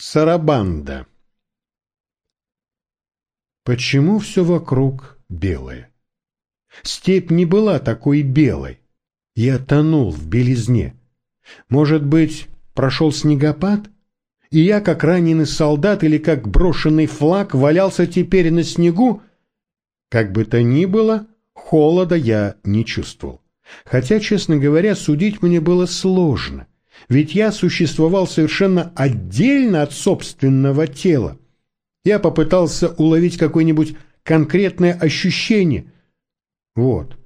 Сарабанда Почему все вокруг белое? Степь не была такой белой. Я тонул в белизне. Может быть, прошел снегопад? И я, как раненый солдат или как брошенный флаг, валялся теперь на снегу? Как бы то ни было, холода я не чувствовал. Хотя, честно говоря, судить мне было сложно — ведь я существовал совершенно отдельно от собственного тела. Я попытался уловить какое-нибудь конкретное ощущение. Вот,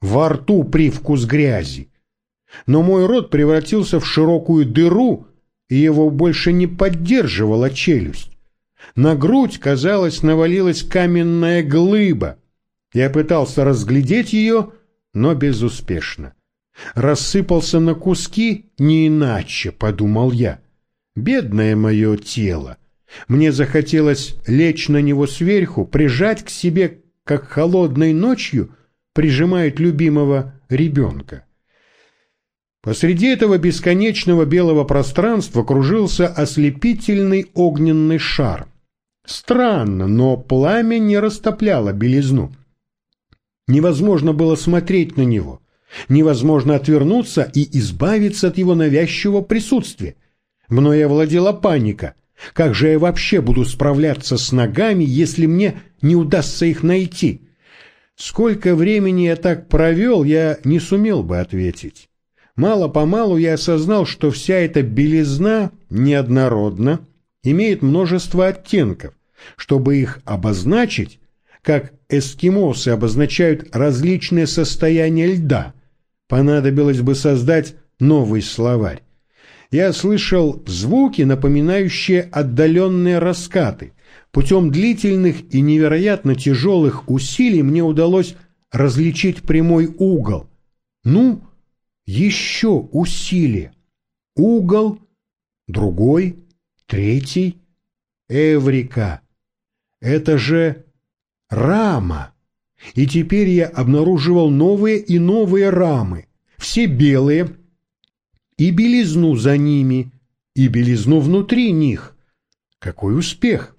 во рту привкус грязи. Но мой рот превратился в широкую дыру, и его больше не поддерживала челюсть. На грудь, казалось, навалилась каменная глыба. Я пытался разглядеть ее, но безуспешно рассыпался на куски не иначе, подумал я. Бедное мое тело. Мне захотелось лечь на него сверху, прижать к себе, как холодной ночью прижимают любимого ребенка. Посреди этого бесконечного белого пространства кружился ослепительный огненный шар. Странно, но пламя не растопляло белизну. Невозможно было смотреть на него. Невозможно отвернуться и избавиться от его навязчивого присутствия. Мною овладела паника. Как же я вообще буду справляться с ногами, если мне не удастся их найти? Сколько времени я так провел, я не сумел бы ответить. Мало-помалу я осознал, что вся эта белизна неоднородна, имеет множество оттенков. Чтобы их обозначить, как эскимосы обозначают различные состояния льда – понадобилось бы создать новый словарь. Я слышал звуки, напоминающие отдаленные раскаты. Путем длительных и невероятно тяжелых усилий мне удалось различить прямой угол. Ну, еще усилие. Угол, другой, третий. Эврика. Это же рама. И теперь я обнаруживал новые и новые рамы, все белые, и белизну за ними, и белизну внутри них. Какой успех!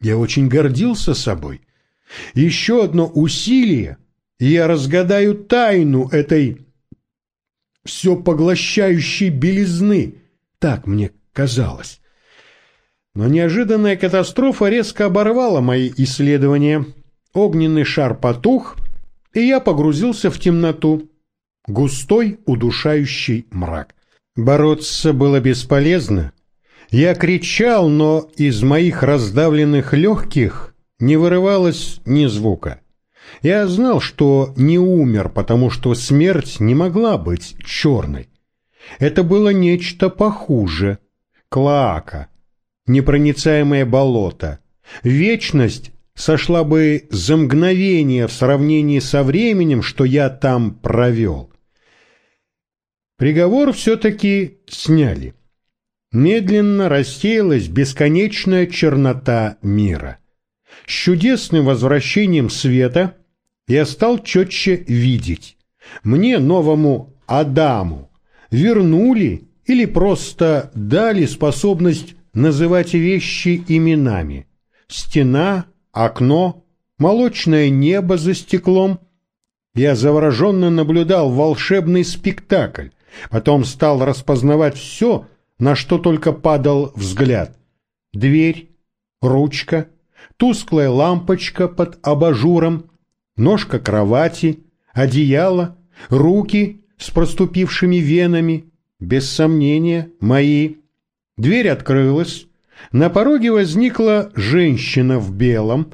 Я очень гордился собой. Еще одно усилие, и я разгадаю тайну этой все поглощающей белизны, так мне казалось. Но неожиданная катастрофа резко оборвала мои исследования – Огненный шар потух, и я погрузился в темноту. Густой, удушающий мрак. Бороться было бесполезно. Я кричал, но из моих раздавленных легких не вырывалось ни звука. Я знал, что не умер, потому что смерть не могла быть черной. Это было нечто похуже. Клоака, непроницаемое болото, вечность сошла бы за мгновение в сравнении со временем, что я там провел. Приговор все-таки сняли. Медленно рассеялась бесконечная чернота мира. С чудесным возвращением света я стал четче видеть. Мне, новому Адаму, вернули или просто дали способность называть вещи именами. Стена, окно, молочное небо за стеклом. Я завороженно наблюдал волшебный спектакль, потом стал распознавать все, на что только падал взгляд. Дверь, ручка, тусклая лампочка под абажуром, ножка кровати, одеяло, руки с проступившими венами, без сомнения, мои. Дверь открылась, на пороге возникла женщина в белом,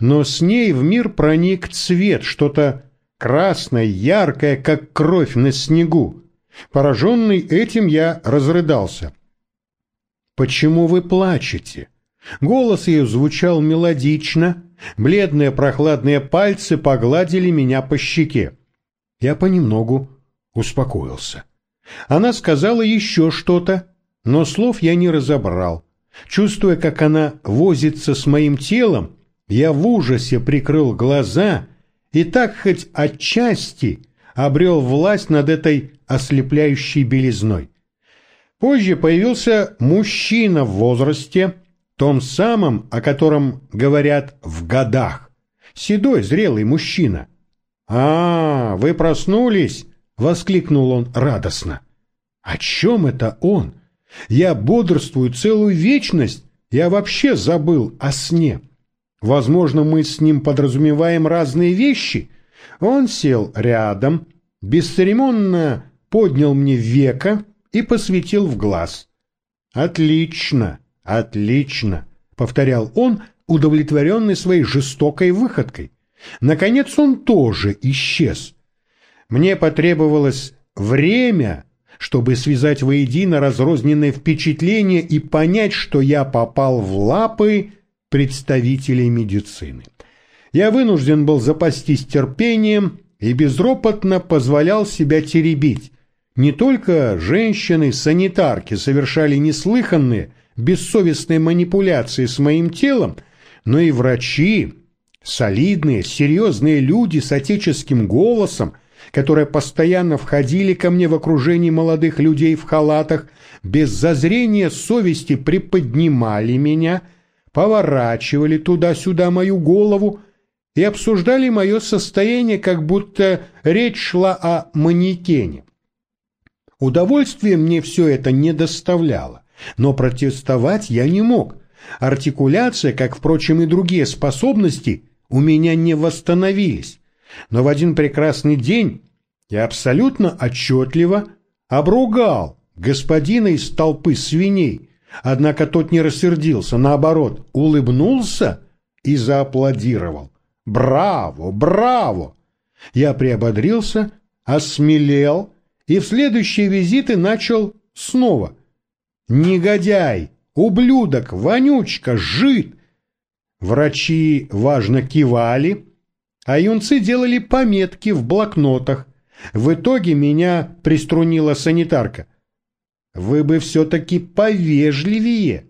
но с ней в мир проник цвет, что-то красное, яркое, как кровь на снегу. Пораженный этим я разрыдался. «Почему вы плачете?» Голос ее звучал мелодично, бледные прохладные пальцы погладили меня по щеке. Я понемногу успокоился. Она сказала еще что-то, но слов я не разобрал. Чувствуя, как она возится с моим телом, я в ужасе прикрыл глаза и так хоть отчасти обрел власть над этой ослепляющей белизной. Позже появился мужчина в возрасте, том самом, о котором говорят в годах. Седой, зрелый мужчина. «А, вы проснулись?» — воскликнул он радостно. «О чем это он? Я бодрствую целую вечность, я вообще забыл о сне. Возможно, мы с ним подразумеваем разные вещи. Он сел рядом, бесцеремонно поднял мне века и посветил в глаз. «Отлично, отлично», — повторял он, удовлетворенный своей жестокой выходкой. Наконец он тоже исчез. Мне потребовалось время, чтобы связать воедино разрозненные впечатления и понять, что я попал в лапы представителей медицины. Я вынужден был запастись терпением и безропотно позволял себя теребить. Не только женщины-санитарки совершали неслыханные, бессовестные манипуляции с моим телом, но и врачи, солидные, серьезные люди с отеческим голосом, которые постоянно входили ко мне в окружении молодых людей в халатах, без зазрения совести приподнимали меня, поворачивали туда-сюда мою голову и обсуждали мое состояние, как будто речь шла о манекене. Удовольствие мне все это не доставляло, но протестовать я не мог. Артикуляция, как, впрочем, и другие способности, у меня не восстановились. Но в один прекрасный день я абсолютно отчетливо обругал господина из толпы свиней, однако тот не рассердился, наоборот, улыбнулся и зааплодировал. «Браво! Браво!» Я приободрился, осмелел и в следующие визиты начал снова. «Негодяй! Ублюдок! Вонючка! Жид!» Врачи важно кивали, а юнцы делали пометки в блокнотах. В итоге меня приструнила санитарка. «Вы бы все-таки повежливее».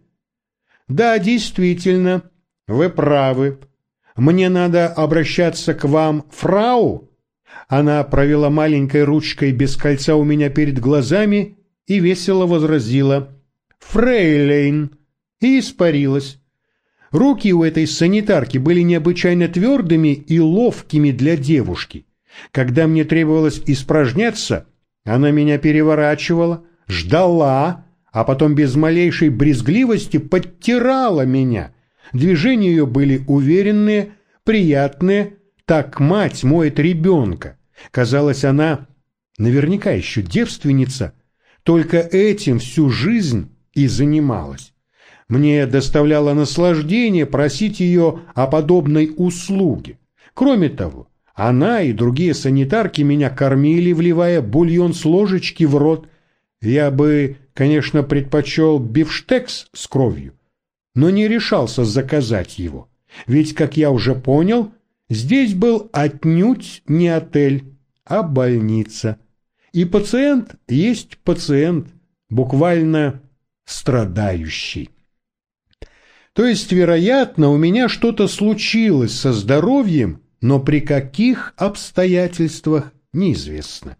«Да, действительно, вы правы. Мне надо обращаться к вам, фрау?» Она провела маленькой ручкой без кольца у меня перед глазами и весело возразила «Фрейлейн» и испарилась. Руки у этой санитарки были необычайно твердыми и ловкими для девушки. Когда мне требовалось испражняться, она меня переворачивала, ждала, а потом без малейшей брезгливости подтирала меня. Движения ее были уверенные, приятные, так мать моет ребенка. Казалось, она наверняка еще девственница, только этим всю жизнь и занималась. Мне доставляло наслаждение просить ее о подобной услуге. Кроме того, она и другие санитарки меня кормили, вливая бульон с ложечки в рот. Я бы, конечно, предпочел бифштекс с кровью, но не решался заказать его. Ведь, как я уже понял, здесь был отнюдь не отель, а больница. И пациент есть пациент, буквально страдающий. То есть, вероятно, у меня что-то случилось со здоровьем, но при каких обстоятельствах неизвестно.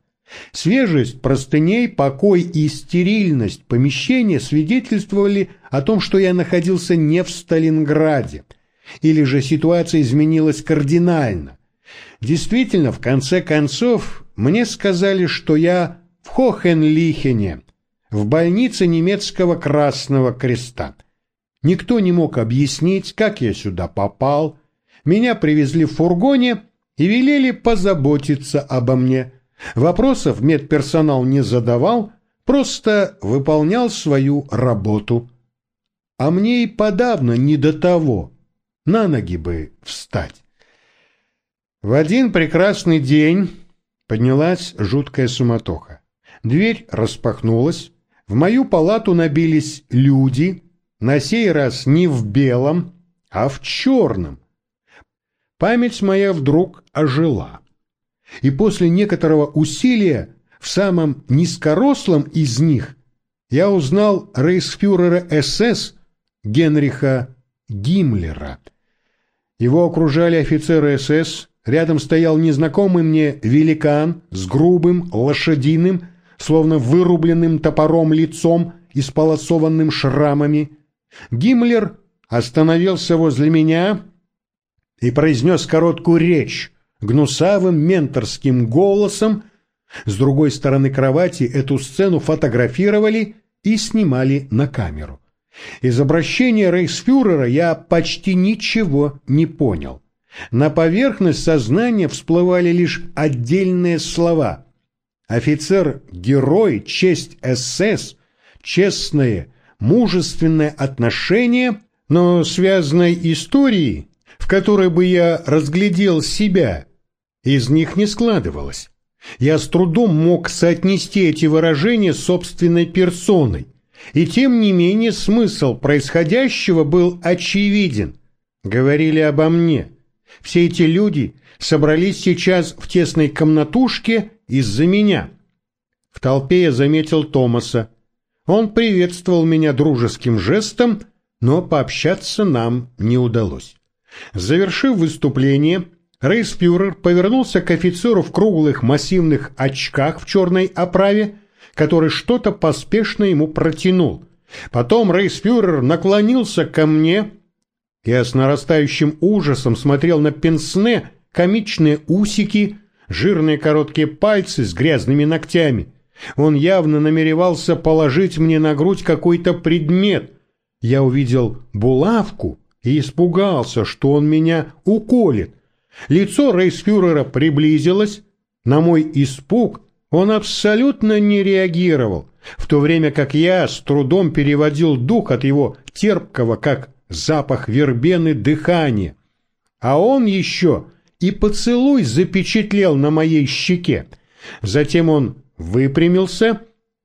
Свежесть простыней, покой и стерильность помещения свидетельствовали о том, что я находился не в Сталинграде, или же ситуация изменилась кардинально. Действительно, в конце концов, мне сказали, что я в Хохенлихене, в больнице немецкого Красного Креста. Никто не мог объяснить, как я сюда попал. Меня привезли в фургоне и велели позаботиться обо мне. Вопросов медперсонал не задавал, просто выполнял свою работу. А мне и подавно не до того. На ноги бы встать. В один прекрасный день поднялась жуткая суматоха. Дверь распахнулась, в мою палату набились люди, на сей раз не в белом, а в черном. Память моя вдруг ожила. И после некоторого усилия в самом низкорослом из них я узнал рейхсфюрера СС Генриха Гиммлера. Его окружали офицеры СС, рядом стоял незнакомый мне великан с грубым, лошадиным, словно вырубленным топором лицом, исполосованным шрамами. Гиммлер остановился возле меня и произнес короткую речь гнусавым менторским голосом. С другой стороны кровати эту сцену фотографировали и снимали на камеру. Из обращения рейхсфюрера я почти ничего не понял. На поверхность сознания всплывали лишь отдельные слова. Офицер-герой, честь СС, честное, мужественное отношение, но связанной истории, в которой бы я разглядел себя, из них не складывалось. Я с трудом мог соотнести эти выражения с собственной персоной. И тем не менее смысл происходящего был очевиден. Говорили обо мне. Все эти люди собрались сейчас в тесной комнатушке из-за меня. В толпе я заметил Томаса. Он приветствовал меня дружеским жестом, но пообщаться нам не удалось. Завершив выступление, Рейспюрер повернулся к офицеру в круглых массивных очках в черной оправе, который что-то поспешно ему протянул. Потом рейспюрер наклонился ко мне. Я с нарастающим ужасом смотрел на пенсне, комичные усики, жирные короткие пальцы с грязными ногтями. Он явно намеревался положить мне на грудь какой-то предмет. Я увидел булавку и испугался, что он меня уколет. Лицо рейсфюрера приблизилось. На мой испуг он абсолютно не реагировал, в то время как я с трудом переводил дух от его терпкого, как запах вербены, дыхания. А он еще и поцелуй запечатлел на моей щеке. Затем он выпрямился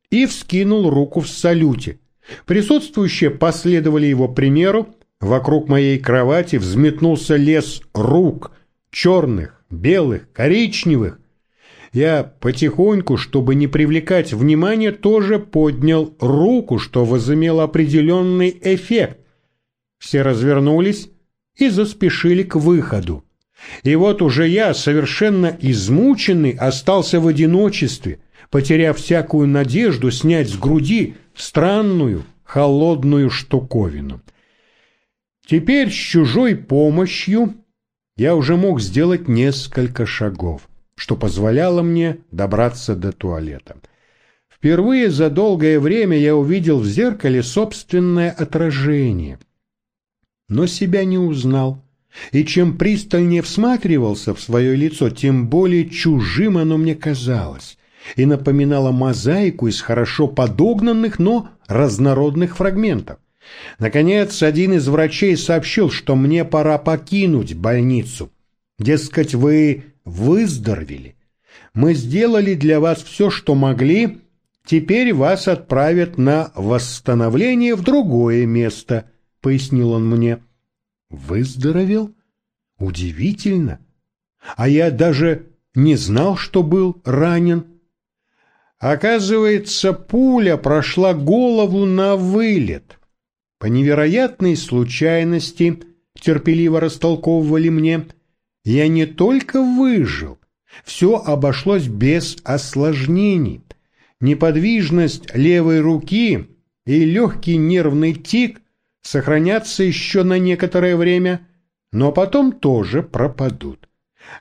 и вскинул руку в салюте. Присутствующие последовали его примеру. Вокруг моей кровати взметнулся лес рук, черных, белых, коричневых, я потихоньку, чтобы не привлекать внимания, тоже поднял руку, что возымело определенный эффект. Все развернулись и заспешили к выходу. И вот уже я, совершенно измученный, остался в одиночестве, потеряв всякую надежду снять с груди странную холодную штуковину. Теперь с чужой помощью я уже мог сделать несколько шагов что позволяло мне добраться до туалета. Впервые за долгое время я увидел в зеркале собственное отражение, но себя не узнал. И чем пристальнее всматривался в свое лицо, тем более чужим оно мне казалось и напоминало мозаику из хорошо подогнанных, но разнородных фрагментов. Наконец, один из врачей сообщил, что мне пора покинуть больницу. Дескать, вы выздоровели. Мы сделали для вас все, что могли, теперь вас отправят на восстановление в другое место, — пояснил он мне. Выздоровел? Удивительно. А я даже не знал, что был ранен. Оказывается, пуля прошла голову на вылет. По невероятной случайности, терпеливо растолковывали мне, — я не только выжил, все обошлось без осложнений. Неподвижность левой руки и легкий нервный тик сохранятся еще на некоторое время, но потом тоже пропадут.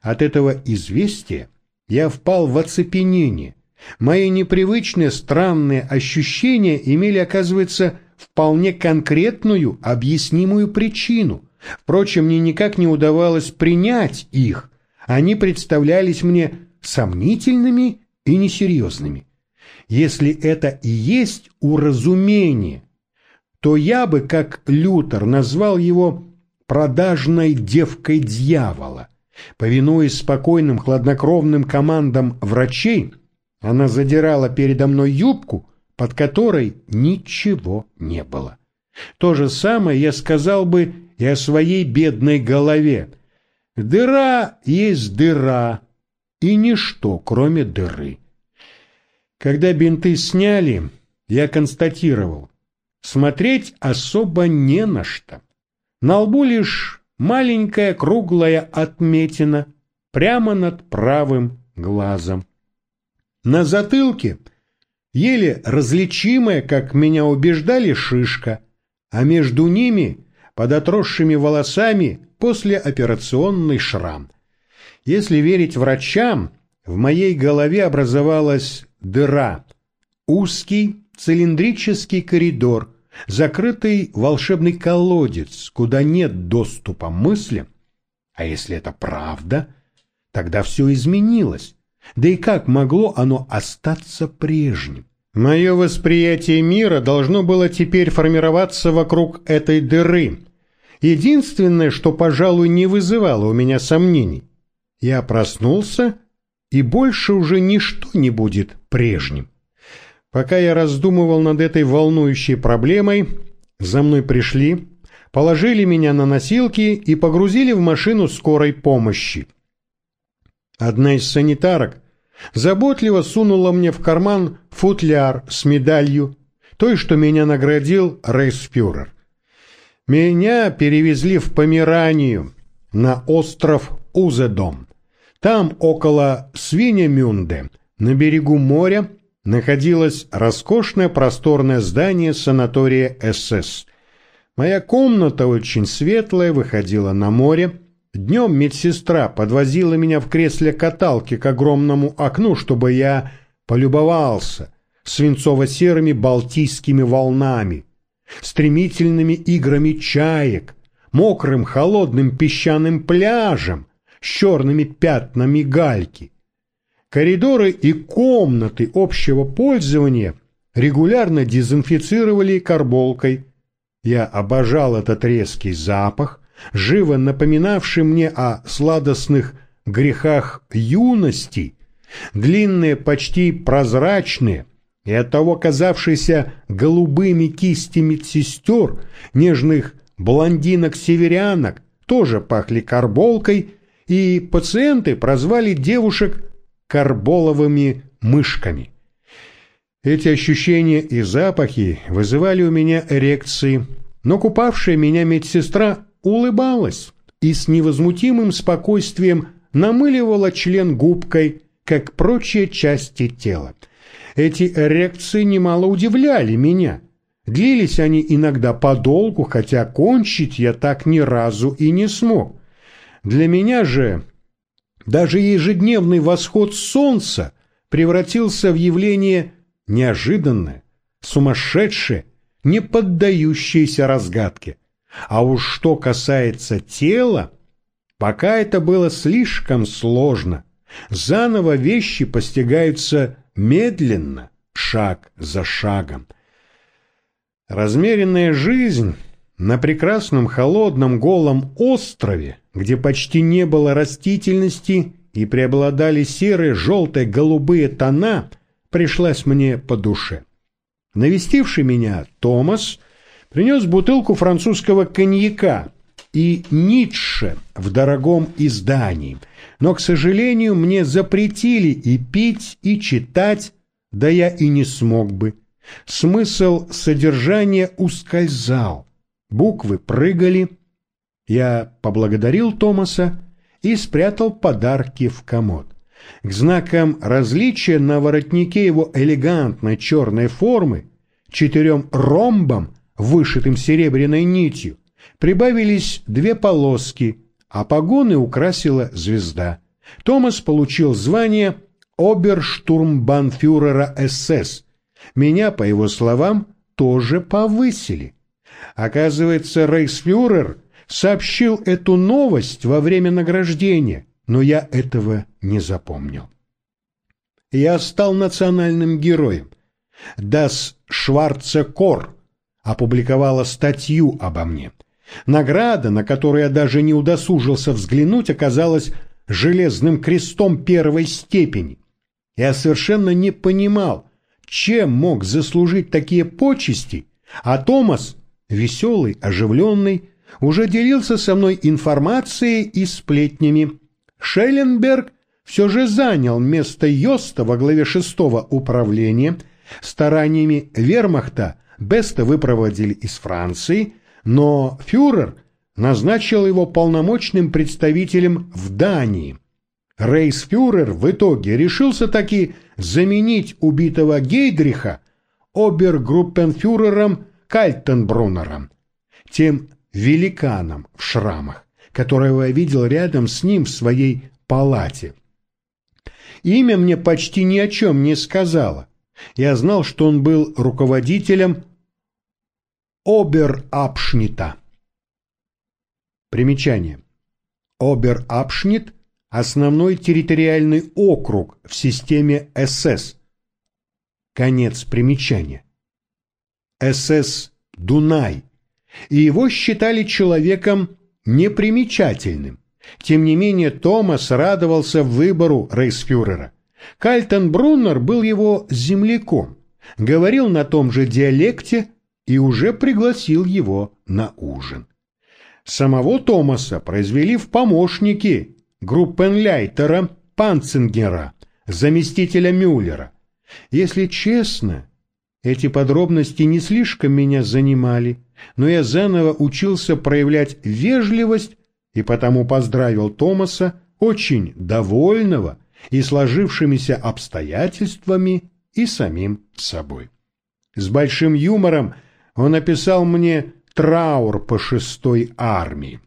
От этого известия я впал в оцепенение. Мои непривычные странные ощущения имели, оказывается, вполне конкретную объяснимую причину – Впрочем, мне никак не удавалось принять их. Они представлялись мне сомнительными и несерьезными. Если это и есть уразумение, то я бы, как Лютер, назвал его продажной девкой дьявола. Повинуясь спокойным, хладнокровным командам врачей, она задирала передо мной юбку, под которой ничего не было. То же самое я сказал бы и о своей бедной голове. Дыра есть дыра, и ничто, кроме дыры. Когда бинты сняли, я констатировал, смотреть особо не на что. На лбу лишь маленькая круглая отметина прямо над правым глазом. На затылке еле различимая, как меня убеждали, шишка, а между ними, под отросшими волосами, послеоперационный шрам. Если верить врачам, в моей голове образовалась дыра, узкий цилиндрический коридор, закрытый волшебный колодец, куда нет доступа мыслям. А если это правда, тогда все изменилось. Да и как могло оно остаться прежним? Мое восприятие мира должно было теперь формироваться вокруг этой дыры. Единственное, что, пожалуй, не вызывало у меня сомнений. Я проснулся, и больше уже ничто не будет прежним. Пока я раздумывал над этой волнующей проблемой, за мной пришли, положили меня на носилки и погрузили в машину скорой помощи. Одна из санитарок заботливо сунула мне в карман футляр с медалью, той, что меня наградил рейсфюрер. Меня перевезли в Померанию, на остров Узедом. Там, около Свинемюнде, на берегу моря, находилось роскошное просторное здание санатория СС. Моя комната очень светлая, выходила на море. Днем медсестра подвозила меня в кресле каталки к огромному окну, чтобы я полюбовался свинцово-серыми балтийскими волнами, стремительными играми чаек, мокрым холодным песчаным пляжем с черными пятнами гальки – Коридоры и комнаты общего пользования регулярно дезинфицировали карболкой. Я обожал этот резкий запах, живо напоминавший мне о сладостных грехах юности, длинные, почти прозрачные и оттого казавшиеся голубыми кисти медсестер, нежных блондинок-северянок, тоже пахли карболкой, и пациенты прозвали девушек карболовыми мышками. Эти ощущения и запахи вызывали у меня эрекции, но купавшая меня медсестра улыбалась и с невозмутимым спокойствием намыливала член губкой, как прочие части тела. Эти эрекции немало удивляли меня. Длились они иногда подолгу, хотя кончить я так ни разу и не смог. Для меня же даже ежедневный восход солнца превратился в явление неожиданное, сумасшедшее, не поддающееся разгадке. А уж что касается тела, пока это было слишком сложно. Заново вещи постигаются медленно, шаг за шагом. Размеренная жизнь на прекрасном холодном голом острове, где почти не было растительности и преобладали серые, желтые, голубые тона, пришлась мне по душе. Навестивший меня Томас принес бутылку французского коньяка и Ницше в дорогом издании, но, к сожалению, мне запретили и пить, и читать, да я и не смог бы. Смысл содержания ускользал. Буквы прыгали. Я поблагодарил Томаса и спрятал подарки в комод. К знакам различия на воротнике его элегантной черной формы, четырем ромбам, вышитым серебряной нитью, прибавились две полоски, а погоны украсила звезда. Томас получил звание оберштурмбанфюрера СС. Меня, по его словам, тоже повысили. Оказывается, рейхсфюрер сообщил эту новость во время награждения, но я этого не запомнил. Я стал национальным героем. Das Schwarze Кор опубликовала статью обо мне. Награда, на которую я даже не удосужился взглянуть, оказалась железным крестом первой степени. Я совершенно не понимал, чем мог заслужить такие почести, а Томас веселый, оживленный, уже делился со мной информацией и сплетнями. Шелленберг все же занял место Йоста во главе шестого управления. Стараниями вермахта Беста выпроводили из Франции, но фюрер назначил его полномочным представителем в Дании. Рейсфюрер в итоге решился таки заменить убитого Гейдриха обергруппенфюрером Кальтенбруннером, тем великаном в шрамах, которого я видел рядом с ним в своей палате. Имя мне почти ни о чем не сказала. Я знал, что он был руководителем Обер-Апшнита. Примечание. Обер-Апшнит – основной территориальный округ в системе СС. Конец примечания. СС Дунай, и его считали человеком непримечательным. Тем не менее, Томас радовался выбору рейсфюрера. Кальтенбруннер был его земляком, говорил на том же диалекте и уже пригласил его на ужин. Самого Томаса произвели в помощники группенляйтера Панцингера, заместителя Мюллера. Если честно, эти подробности не слишком меня занимали, но я заново учился проявлять вежливость и потому поздравил Томаса, очень довольного и сложившимися обстоятельствами и самим собой. С большим юмором он описал мне траур по шестой армии.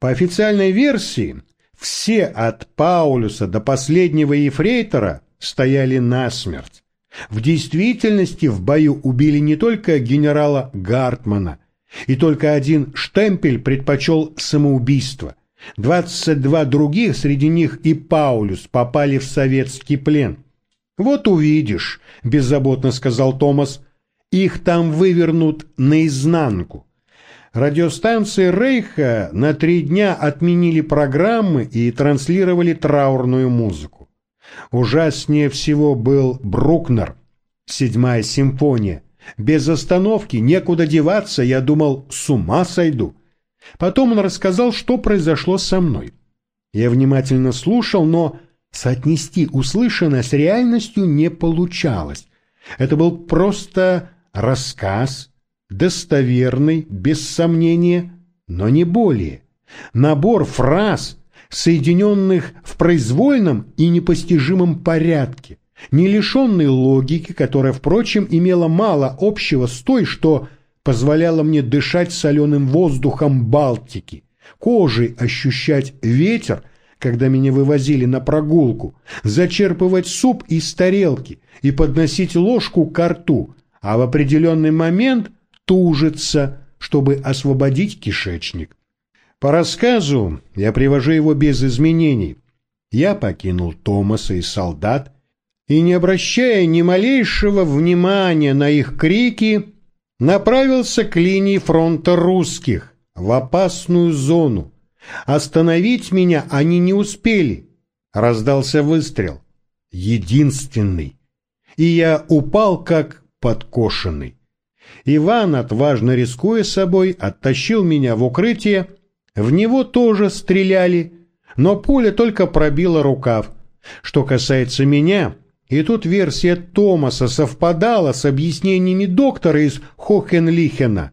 По официальной версии, все от Паулюса до последнего ефрейтора стояли насмерть. В действительности в бою убили не только генерала Гартмана, и только один Штемпель предпочел самоубийство. 22 других, среди них и Паулюс, попали в советский плен. «Вот увидишь», – беззаботно сказал Томас, – «их там вывернут наизнанку». Радиостанции Рейха на три дня отменили программы и транслировали траурную музыку. Ужаснее всего был Брукнер, седьмая симфония. Без остановки, некуда деваться, я думал, с ума сойду. Потом он рассказал, что произошло со мной. Я внимательно слушал, но соотнести услышанное с реальностью не получалось. Это был просто рассказ, достоверный, без сомнения, но не более. Набор фраз, соединенных в произвольном и непостижимом порядке, не лишенной логики, которая, впрочем, имела мало общего с той, что позволяла мне дышать соленым воздухом Балтики, кожей ощущать ветер, когда меня вывозили на прогулку, зачерпывать суп из тарелки и подносить ложку к рту, а в определенный момент тужиться, чтобы освободить кишечник. По рассказу я привожу его без изменений. Я покинул Томаса и солдат, и, не обращая ни малейшего внимания на их крики, направился к линии фронта русских, в опасную зону. Остановить меня они не успели. Раздался выстрел. Единственный. И я упал, как подкошенный. Иван, отважно рискуя собой, оттащил меня в укрытие в него тоже стреляли, но пуля только пробила рукав. Что касается меня, и тут версия Томаса совпадала с объяснениями доктора из Хохенлихена.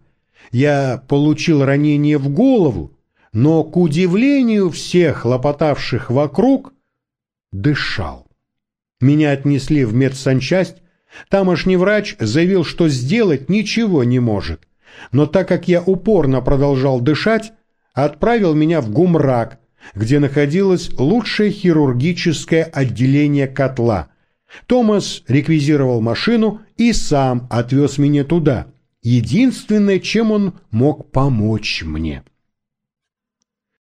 Я получил ранение в голову, но, к удивлению всех хлопотавших вокруг, дышал. Меня отнесли в медсанчасть, тамошний врач заявил, что сделать ничего не может. Но так как я упорно продолжал дышать, отправил меня в Гумрак, где находилось лучшее хирургическое отделение котла. Томас реквизировал машину и сам отвез меня туда. Единственное, чем он мог помочь мне –